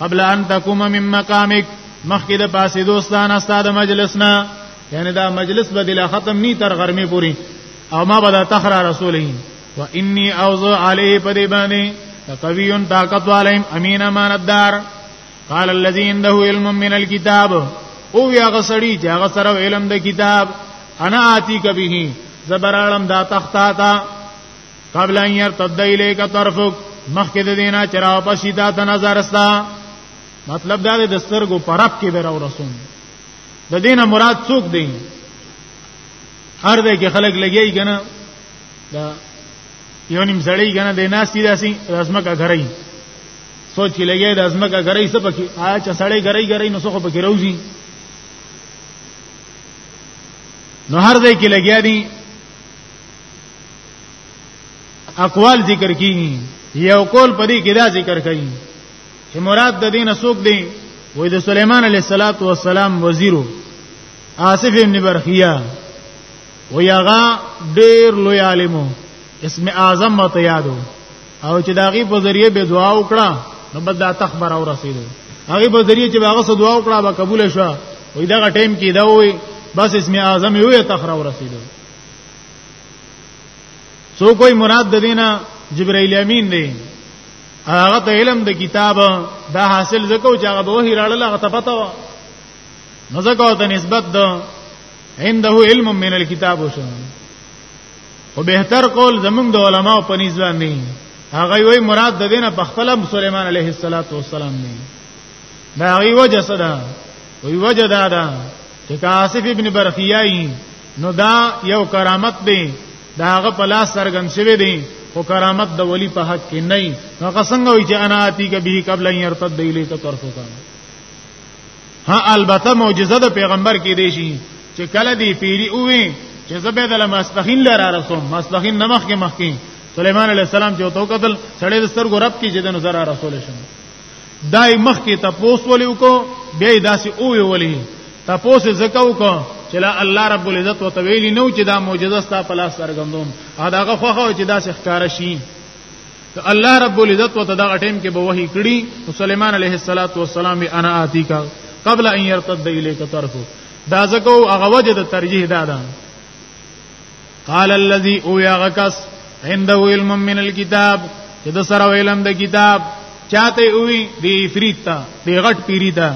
قبل ان تقوم من مقامک مخکې د پاسې دوستان استاد مجلسنا یعنی دا مجلس به د ختم نی تر غرمه پوری او ما به تخر رسولین و انی اوزو علیه پدی باندې قوی طاقت علیم امین امانتدار قال الذي عنده علم من الكتاب او یا غسړی چې هغه سره علم د کتاب انا آتی کبه زبر عالم دا تختا تا قبل ان يرتد اليك طرفك مخکې د دینه چې را پسی دا ته نظر استا مطلب دا دی د سترګو پرب کې به راو رسوم د دینه مراد څوک دی هر دې کې خلک لګیږي کنه دا یو نیم سړی کنه د ناستی داسي رسمه کا غړی سوچ کې لګي د رسمه کا غړی څه پکې آیا چې سړی غړی غړی نو څه پکې راوځي نو هر دې کې لګیا دي اقوال ذکر کیږي یو قول پدې کې دا ذکر کړي چې مراد د دین سوق دی وې د سليمان عليه صلوات و سلام وزیرو آصف ابن برخیه و یغا ډیر لوی عالمو اسم اعظم مت یادو او چې داغي په ذریعه به دعا وکړه نو بد دا تخبر او رسیدو هغه په ذریعه چې هغه سره دعا وکړه به قبول شوه وې دا ټیم کې دا وې بس اسم اعظم یو تخبر او رسیدو سو کوئی مراد د دینه جبرائیل امین دی هغه ته علم د کتاب دا حاصل زکو چې هغه به وحی راړل هغه ته پتا و نو زکو ته نسبت ده عنده علم من الكتاب وشو او بهتر قول زمونږ د علماو په نسبت نه هغه وی مراد د دینه په خپل سليمان عليه السلام نه دا غي وجه صدا وی وجه دا دا چې کاسف ابن برخیای نو دا یو کرامت دی دا هغه په لاس سرګن شوی دی خو کرامت د ولی په حق کې نه نو قسنګ وی چې انا اتی کبه قبل ان يرتد الیک طرفو کا ها البته معجزه د پیغمبر کې دی شي چې کله دی پیری اوې چې زبید له مستخین لره رسوم مستخین نمخ کې مخکې سليمان عليه السلام چې تو قتل سړی د سترګو رب کې چې د نظر رسول شم دای مخ کې تپوس ولې وکړو بیا داسې او ویولې تپوس زکه وکړو چې لا الله رب العزت وتویلی نو چې دا معجزه ستا په لاس سرګندوم هغه خو خو چې داسې ښکارا شي ته الله رب العزت وته دا ټیم کې به وਹੀ کړي سليمان عليه السلام به انا آتی کا قبل ان يرتد اليك طرفه دا زکو هغه وجه د ترجیح دادا قال الذي او يغكس عنده علم من الكتاب چې د سره علم د کتاب چاته وی دی افریت تا دی غټ پیری تا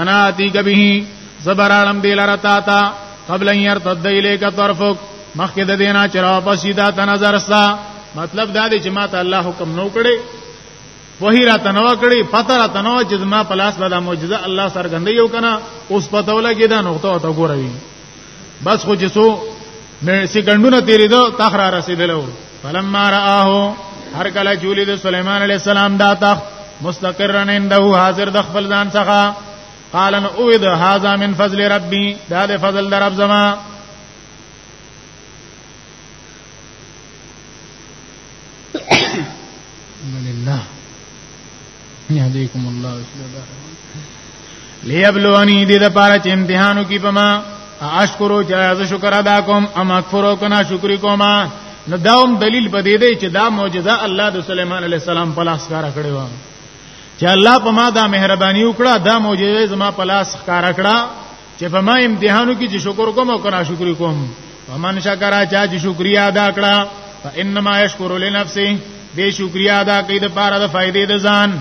انا اتی کبه زبر عالم دی لره تا تا قبل ان يرتد اليك طرفك مخکې د دینا چر واپس دا ته نظر ستا مطلب دا دی چې ما ته الله حکم نو کړي وحی را تنوا کړي پته را تنوا چې ما پلاس به دا معجزه الله سرګندې یو کنه اوس پته ولګي دا نقطه او ته ګوروي بس خو چې سو مې سکندونه تیرې دو تخرا رسیدلو فلما رآه هر کله چې ولید سليمان عليه السلام دا تخت مستقرا عنده حاضر د خپل ځان څخه قال ان اوذ هذا من فضل ربي دا د فضل در رب زما لله يهديكم الله ليبلوني دې د پاره چې امتحانو کې پما اشکرو چې از شکر ادا کوم ام اکفرو کنا شکر کوما نو داوم دلیل بدې دی چې دا معجزه الله د سليمان عليه السلام په لاس کار کړی و چې الله په ما دا مهرباني وکړه دا معجزه زما په لاس کار کړه چې په ما امتحانو کې چې شکر کوم او کنا شکر کوم ومن شکر چا چې شکریا ادا کړه فانما یشکر لنفسه به شکریا ادا کوي د پاره د فائدې د ځان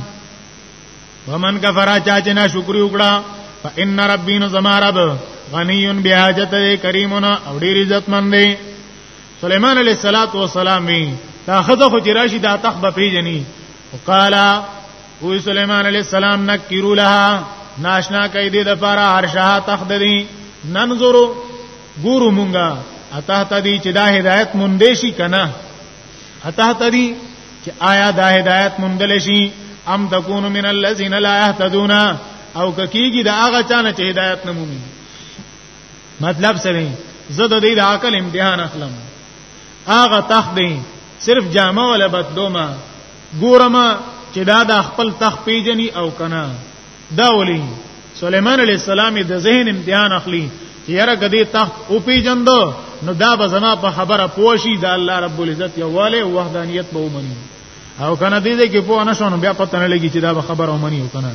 ومن کفر چا چې نه شکر وکړه فان ربین زما رب غنی بیاجت کریمنا او ډیر عزت مند دی سليمان عليه الصلاه والسلام دا خزه خو جراشي دا تخ به پیجنی وقال او سليمان عليه السلام نکرو لها ناشنا کوي د لپاره هرشاه تخت دي ننظر ګورو مونږه اته تدي چې دا هدايت مونږ دې شي کنه اته تدي چې آیا دا هدايت مونږ دې شي ام تكون من الذين لا يهتدون او ککیږي دا هغه چانه چې هدايت نه مومي مطلب څه دی زه د دې د عقل امتحان اخلم هغه تخت دی صرف جامه ولا بدلوما ګورما چې دا د خپل تخت پیجنی او کنا دا ولي سليمان عليه السلام د ذهن امتحان اخلي چې یاره کدی تخت او پیجندو نو دا به زما په خبره پوشي دا الله رب العزت یواله وحدانیت به ومني او کنه دې دې کې په انا شون بیا پته نه لګي چې دا به خبره ومني او کنه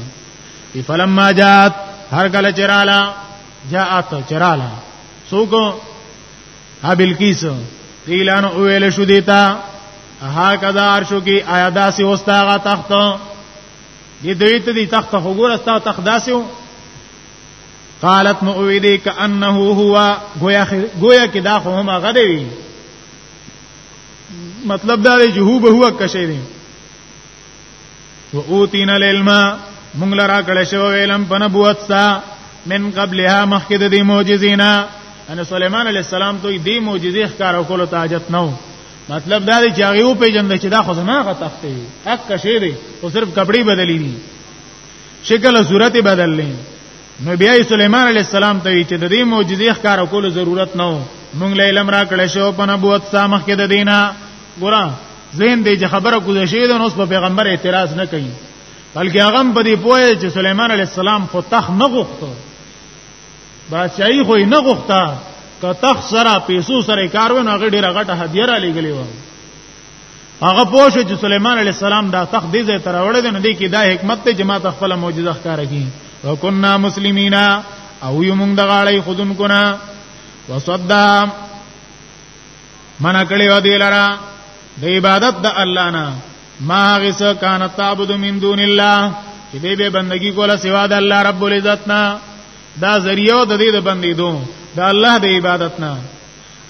فلما جات هر کله چرالا جاءت چرالا سوګو ها بلقیس قیلان اویل شو دیتا ها کدا عرشو کی آیا داسی وستاغا تخت دی دوی ته دی تخت خو ګور استا تخت داسیو قالت نو وی دی کانه هو گویا گویا کی دا خو هم غدی وی مطلب دا دی چې هو به هو کشه دی و اوتینا العلم مونږ لرا کړه شو علم په نبوت سا من قبلها مخکې د دې معجزینا ان سليمان عليه السلام ته دې معجزې ښکار کولو ته حاجت نه و مطلب دا دی چې هغه یو پیجن چې دا خو زما غ تخته دی حق کشې دی او صرف کپڑے بدلی دي شکل او صورت بدل لې نو بیا سليمان عليه السلام ته چې د دې معجزې ښکار کولو ضرورت نه و مونږ له علم را کړه شو په نبوت سا مخکې د دینه ګورم زین دې چې خبره کوزه شي نو اوس په پیغمبر اعتراض نه کوي بلکې هغه په دې پوهه چې سليمان عليه السلام خو تخ نه غوښته بادشاہي خو نه غوښته که تخ سره پیسو سره کار ونه هغه ډیره غټه هدیه را لګلې و هغه پوه شو چې سليمان عليه السلام دا تخ دې ځای تر وړل نه دی کې دا حکمت ته جما تخفل معجزه ښکار کی وکنا مسلمینا او یمون د غاړې خودن کنا وصدام منع کړی و دی لرا د عبادت د الله نه ما غس کان تعبد من دون الله چې دې به بندگی کوله سوا د الله رب العزت نه دا ذریعہ د دې د بندې دو د الله د عبادت نه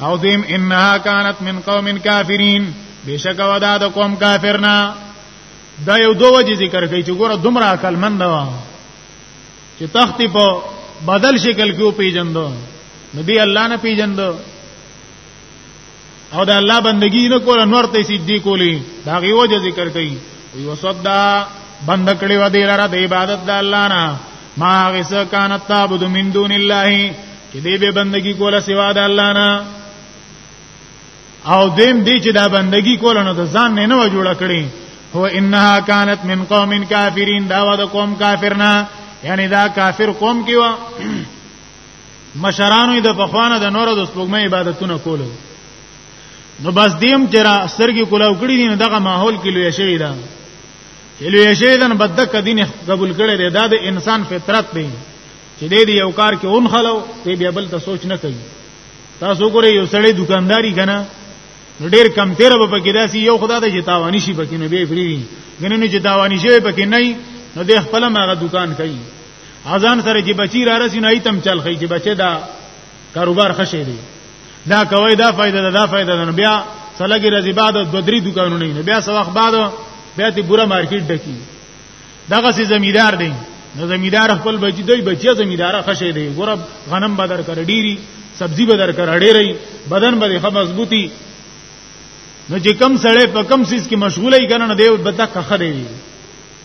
او دیم انها کانت من قوم کافرین بشک ودا د قوم کافرنا دا یو دوه جی ذکر کوي چې ګوره دومره عقل مند و چې تختی په بدل شکل کې پیجندو نبی الله نه پیجندو او دا الله بندگی نه کول نور ته سي دي کولی دا غي وجه ذکر کوي یو صدا بند کړي و دې لاره د عبادت د الله نه ما غس کان تعبد من دون الله چې دې به بندگی کوله سوا د الله نه او دیم دې چې دا بندگی کوله نو د ځان نه نه جوړه کړي هو انها كانت من قوم كافرين دا و د قوم کافرنا یعنی دا کافر قوم کې و مشرانو د پخوانه د نور د سپوږمۍ عبادتونه کول نو بس دیم چې را سرګي کولاو کړی دي دغه ماحول کې لوی شوی دا چې لوی شوی دا بد کدین قبول کړي دی دا د انسان فطرت دی چې دې دی یو کار کې اون خلو ته بیا بل ته سوچ نه کوي تاسو ګورئ یو سړی دکانداری کنه ډیر کم تیر به پکې داسي یو خدا د جتاوانی شي پکې نه به فری غننه جتاوانی شي پکې نه نو د خپل ماغه دکان کوي اذان سره چې بچی را رسی نه ایتم چل خی چې بچی دا کاروبار خشه دی دا کوي دا فائدہ دا, دا فائدہ نه بیا سلګي رضی بعد دو درې دکانونه نه بیا سواخ بعد بیا تی بورا مارکیټ ډکی دغه سي زمیدار دی نو زمیدار خپل بچی دی بچی زمیدار خشه دی ګور غنم بدر کړ ډیری سبزی بدر کړ ډیری بدن به خه مضبوطی نو چې کم سړی په کم سیس کې مشغولای کنه نو دی بده کخه دی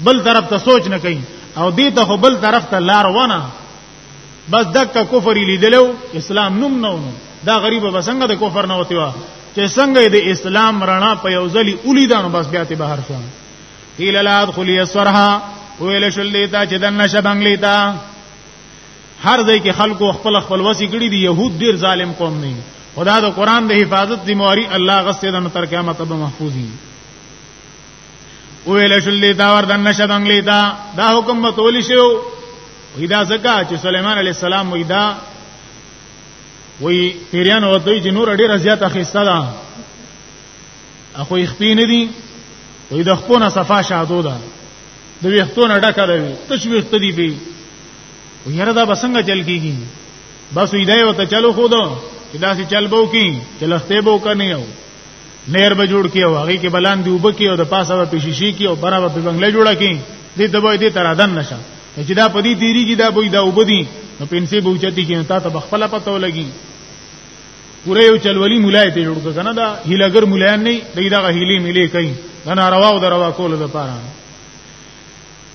بل طرف ته سوچ نه کوي او دې ته بل طرف ته لار ونه بس دک کفر لیدلو اسلام نوم نه ونه دا غریب به څنګه د کفر نه وتی وا چې څنګه د اسلام رڼا په یو ځلی اولیدانو بس بیا ته بهر شو قیل لا ادخلی الصرها ویل شل دیتا چې دنه شبنګلی تا هر ځای کې خلکو خپل خپل وسی کړی دی يهود ډیر ظالم قوم نه خدا د قران د حفاظت ذمہ واری الله غسه د تر قیامت به محفوظي ویل شل لیتا وردن نشد انګلیتا دا حکم به تولی شو ویدا زکا چې سليمان عليه السلام ویدا وی پیریان وته چې نور ډیر زیات اخیسته ده اخو یې خپې نه دي وی د خپونه صفا شادو ده د ویختونه ډکه ده تشویخ تدی به یره دا بسنګ چل کیږي بس ویدا وته چلو خو دو چې دا سي چل بو کی چې لسته بو کني یو نهر به جوړ کی او هغه کې بلان دی وبکی او د پاسه به پیشیشي کی او برا به بنگله جوړه کی دې ته به دې ترادن نشه چې دا پدی تیری کی دا بوی دا وبدی نو پنسي به اوچتی کی تا ته بخپل پته ولګي پوره یو چلولی مولای ته جوړ کنه دا هیلګر مولای نه دی دا هیلی ملي کوي دا ناروا او دروا کول د پاره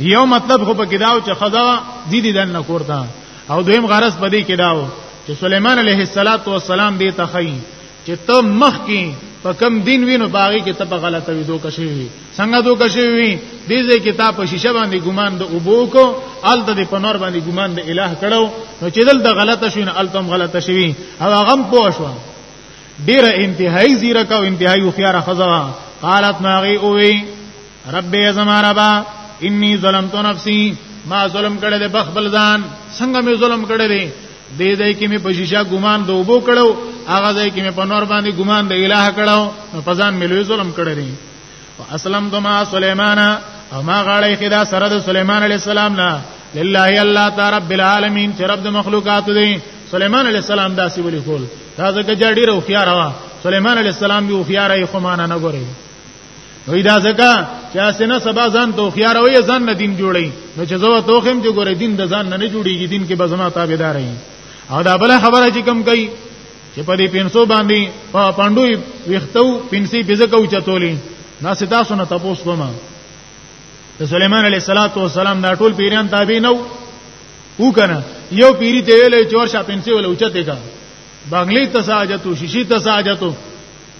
یو مطلب خو پکې داو چې خدا دې دې دن نه کورته او دویم غرض پدې کې داو چې سليمان عليه السلام دې تخی چې ته مخ کې په کم دین وینو باغی کې ته په غلطه ویدو کشي وي څنګه دو کشي وي دې ځای کې تا په شیشه باندې ګمان د اوبو کو الته دې په نور باندې ګمان د الٰه کړو نو چې دل د غلطه شوی نه الته غلطه شوی او هغه هم پوه شو ډیره انتهایی زیرک او انتهایی خيار خزوا قالت ماغي اوي رب ای زما ربا انی ظلمت نفسی ما ظلم کړی دی بخبل ځان څنګه می ظلم کړی دی دې دې کې می په شیشه ګمان د وبو کړو هغه دې کې می په نور باندې ګمان د الٰه کړو په ځان می لوی ظلم کړی دی واسلم دما سليمان او ما غړې خدا سره د سليمان عليه السلام نه لله الله تعالی رب العالمین چې رب د مخلوقات دی سليمان عليه السلام داسې ولي کول دا ځکه چې ډیر خو خيار وا سليمان عليه السلام یو خيار یې خو مان نه غوري وی دا ځکه چې اسنه سبا ځان ته خيار وي ځان نه دین جوړي نو چې زو ته خم چې ګورې دین د ځان نه نه جوړيږي دین کې بزما تابعدار وي او دا بل خبره چې کم کوي چې په دې پینسو باندې په پاندوي وختو پینسي بزکو چتولې نا ستا سونه تاسو کوم ته سليمان عليه السلام دا ټول پیران تابع نو وکنه یو پیری ته ویلې چور شاپینسي ول اوچته کا بنگلې تساجتو شیشي تساجتو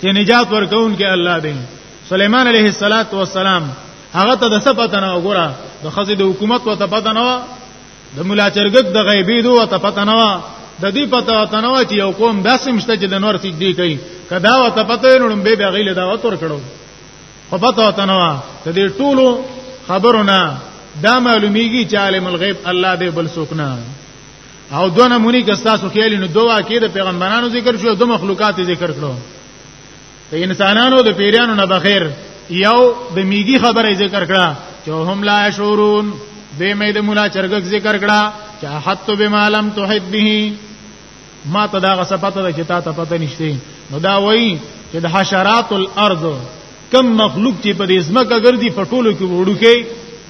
چې نجات ورکون کې الله دی سليمان عليه الصلاه والسلام هغه ته د سپته نه وګوره د خزې د حکومت و ته پته نه و د مولا چرګک د غیبی دو ته پته نه و د دې پته ته نه و چې یو قوم داسې مشته چې د نور سجدي کوي کدا و ته پته نو به به غیله دا وتر کړو خو پته ته نه و د دې ټولو خبرونه دا معلومیږي چې عالم الغیب الله دې بل څوک نه او دو نمونی که ستاسو خیالی نو دو واقعی د پیغمبرانو ذکر شو دو مخلوقات ذکر کړو د انسانانو د پیریانو نه بخیر یو د میګي خبره ذکر کړه چې هم لا شعورون به مې د مولا چرګک ذکر کړه چې حت به معلم توحید به ما ته دا غصه پته ده چې تا ته پته نشته نو دا وایي چې د حشرات الارض کم مخلوق چې په دې ځمکه ګرځي په ټولو کې وړو کې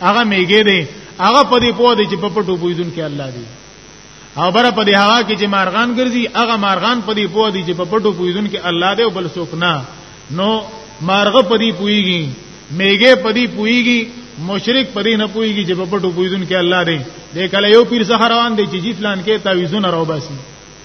هغه میګې دی هغه په دې پوه دی چې په پټو پویدون کې الله دی او بر په دې هغه کې چې مارغان ګرځي هغه مارغان په دې پوه دی چې په پټو پویدون کې الله دی او بل څوک نه نو مارغه په دې پویږي میګې په دې پویږي مشرک په دې نه پویږي چې په پټو پویدون کې الله دی دې کله یو پیر سره روان دی چې جی فلان کې تعویذونه راو باسي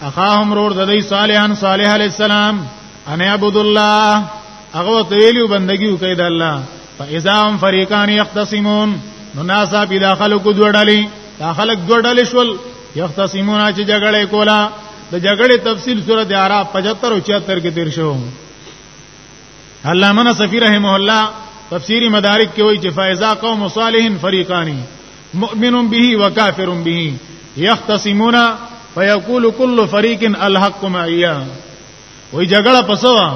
اخاهم رور د دی صالحان صالح علی السلام ان عبد الله هغه ویلو بندگی وکید الله فاذا هم فريقان يختصمون نو ناسا بي داخلو کو دوړلې داخلك دوړلې شول يختصمون چې جګړه کولا د جګړې تفصیل سورته اعراف 75 او 76 کې تیر شو علامه نصفی رحمه الله تفسیری مدارک کې وایي چې فایزا قوم صالحین فریقانی مؤمن به وکافر به یختصمون فیقول کل فریق الحق معیا وای جګړه پسوا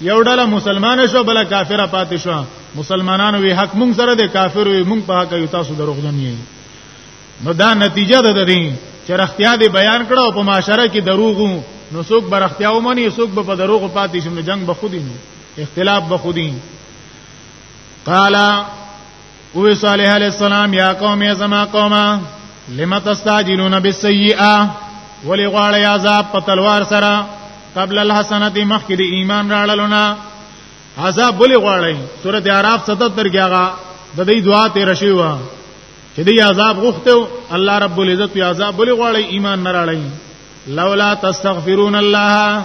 یو ډله مسلمان شو بل کافر پاتې شو مسلمانانو وی حق مونږ سره دی کافر وی مونږ په حق یو تاسو دروغجن یې نو دا نتیجه ده د دې چې رختیا دی بیان کړو په معاشره کې دروغو نو څوک برختیا ومني څوک به په دروغ پاتې شي نو جنگ به خودي اختلاف به خودي قال او صالح علیہ السلام یا قوم یا زما قوما لما تستعجلون بالسیئه ولی غواړی عذاب په تلوار سره قبل الحسنات مخکې د ایمان راړلونه عذاب ولی غواړی سورته اعراف 77 کې هغه د دې دعا ته رشي و چې دې عذاب غوښته الله رب العزت یې عذاب ولی غواړی ایمان نه راړی لولا تستغفرون الله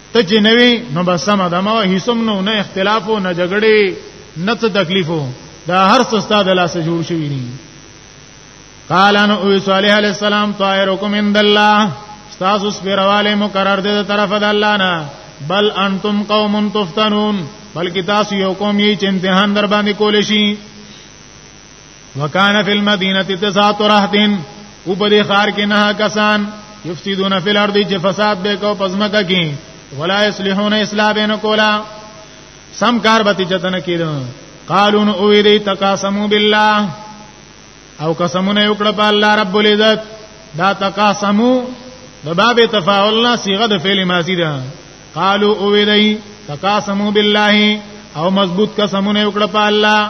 ته چې نوی نو بس سم ده ما هیڅم نو نه اختلاف او نه جګړې نه څه تکلیفو دا هر څه ستاسو د لاسه جوړ شوی نه قال ان او صالح علی السلام طائرکم عند الله تاسو سپیرواله مقرر دي د طرف د الله نه بل انتم قوم تفتنون بلکې تاسو یو قوم یې چې امتحان در باندې کول شي وکانه فی المدینه تسعه رهتین او په دې خار کې نه کسان یفسدون فی الارض چې فساد به کو پزماکه کې ولا یصلحون اصلاح بین کولا سم کار به چتن کېدو قالو نو وی دی تقاسمو بالله او قسمونه یو کړه په الله رب العزت دا تقاسمو د باب تفاعلنا صيغه د فعل ماضی ده قالو او وی دی تقاسمو بالله او مضبوط قسمونه یو کړه په الله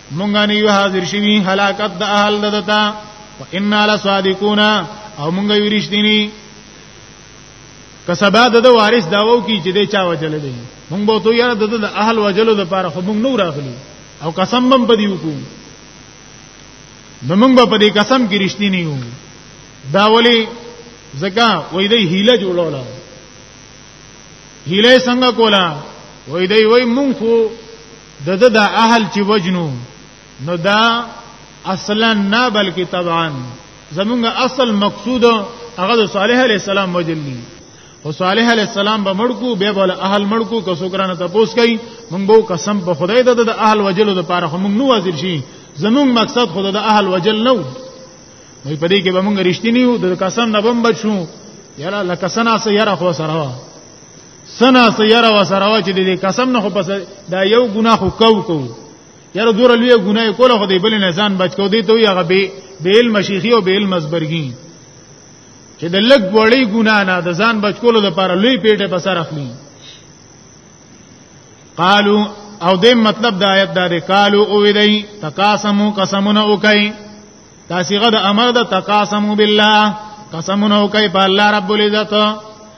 مونږ نه یو حاضر شوی هلاکت د اهل ددتا وإنا لصادقون او مونږ یو رښتینی کسبا د وارث داوو کی چې د چا وجل دی مونږ به تو یاره د اهل وجلو د پاره خو مونږ نو راغلی او قسم بم پدی وکړو نو مونږ په دې قسم کې رښتینی یو دا ولی زکا وې دې هیله جوړولا هیله څنګه کولا وې دې وې مونږ خو د د د اهل چې وجنو نو دا اصلا نه بلکې طبعا زمونږ اصل مقصود هغه د صالح علی السلام وجل دي او صالح علی السلام به مړکو به بل اهل مړکو که سوګرانه تپوس کوي مونږ به قسم په خدای د د اهل وجلو د پاره مونږ نو حاضر شي زمونږ مقصد خدای د اهل وجل نو نو په دې کې به مونږ رښتینی یو د قسم نه بم بچو یاره لکه سنا سره یاره خو سره سنا سیاره وسره واچ دي قسم نه خو پس دا یو ګناه خو کو کو یاره دور لوی ګناه کوله خو دې بل نه ځان بچ کو دي ته یغه به بیل مشیخی او بیل مزبرګی چې د لګ وړي ګناه نه د ځان بچ کولو لپاره لوی پیټه په سر اخلي قالو او دې مطلب د آیت دا دی قالو او دی تقاسمو قسمونه وکي تاسو غد امر د تقاسمو بالله قسمونه وکي په الله رب العزت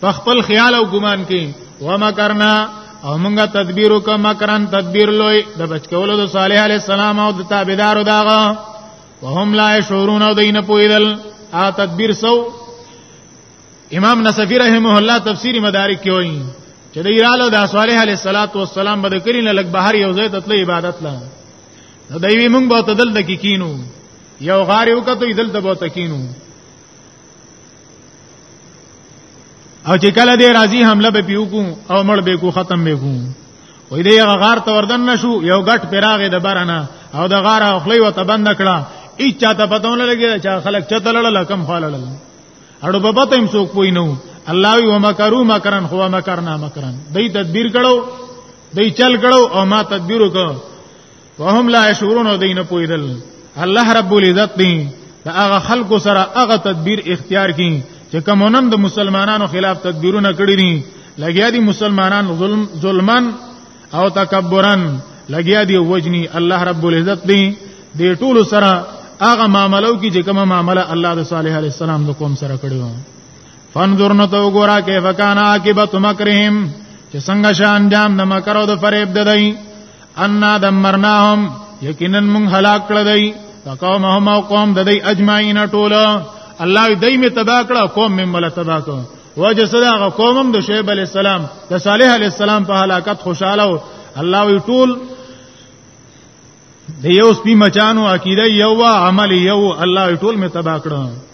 په خپل خیال او ګمان کې ومکرنا او موږ تدبیر وکړه مکرن تدبیر لوی د بچکولو د صالح علی السلام او د تابعدارو داغه وهم لا شعورون او دین پویدل ا تدبیر سو امام نصفی رحمه الله تفسیر مدارک کې وایي چې د ایرالو د صالح علی صلوات و سلام بد کړی نه لګ بهر یو ځای تطلی عبادت لا نو دوی موږ به تدل د کینو یو غار یو کته دل د بوت کینو او چې کله دې راځي حمله به پیو کو او مړ به کو ختم به کو وې دې هغه غار ته وردن نشو یو غټ پیراغه د برنه او د غار خپلې وته بند کړه هیڅ چاته پتهونه لګی چې خلک چته لړل کم خالل اړو په پته هم څوک پوي نو الله وی ومکرو مکرن خو مکرنا مکرن دې تدبیر کړو دې چل کړو او ما تدبیر وکړو وهم لا يشعرون دین پویدل الله رب العزت دی دا هغه خلکو سره هغه تدبیر اختیار کین چې کومونم د مسلمانانو خلاف تدبیرونه کړی دي لګیا دي مسلمانان ظلم ظلمن او تکبرن لګیا دي وجنی الله رب العزت دی دې ټول سره هغه معاملو کې چې کومه معامله الله د صالح علی السلام د قوم سره کړو فانظر نو تو ګورا کیف کان عاقبت مکرهم چې څنګه شان جام د مکرو د فریب ددای ان دمرناهم یقینا من هلاک کړه دی وقومهم او قوم د دې اجمعین ټوله الله دې می تبا کړه قوم می مل تبا کړه وجه صدا قومم د شعیب علی السلام د صالح علی السلام په هلاکت خوشاله او الله وی ټول د یو سپی مچانو عقیده یو عمل یو الله ټول می تبا کړه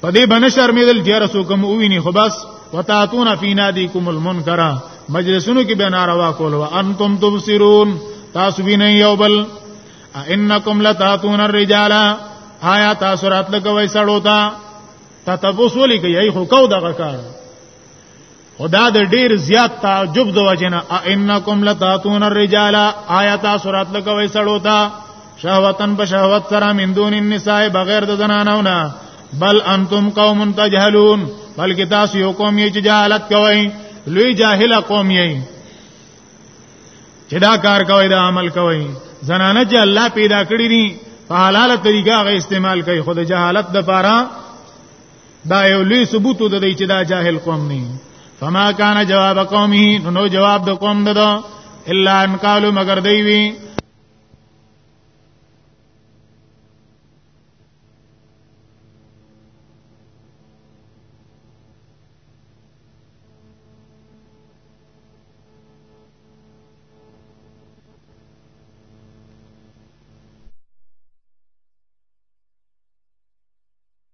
په دې باندې شرمېدل چې رسو کوم ویني خو بس وتاتون فی نادیکم المنکر مجلسونو کې به ناروا کول او انتم تبصرون تاسو وینئ یو بل انکم لتاتون الرجال آیا تاسو راتلګوي سړو ته تتبوس ولي کوي خو کو دغه کار خدا د ډیر زیات تعجب د وجنه انکم لتاتون الرجال آیات سورات لګوي سړو تا شهوتن په شهوت سره من دون النساء بغیر د زنانو نه بل انتم قوم تجهلون بلکې تاسو یو قوم یې چې جهالت کوئ لوی جاهل قوم یې چې دا کار کوي دا عمل کوي زنانه چې الله پیدا کړی دي په حلاله طریقه غي استعمال کوي خود جهالت د پاره دا یو لوی ثبوت د دې چې دا جاهل قوم نه فما کان جواب قومه نو جواب د قوم ددو الا ان قالوا مگر دی وی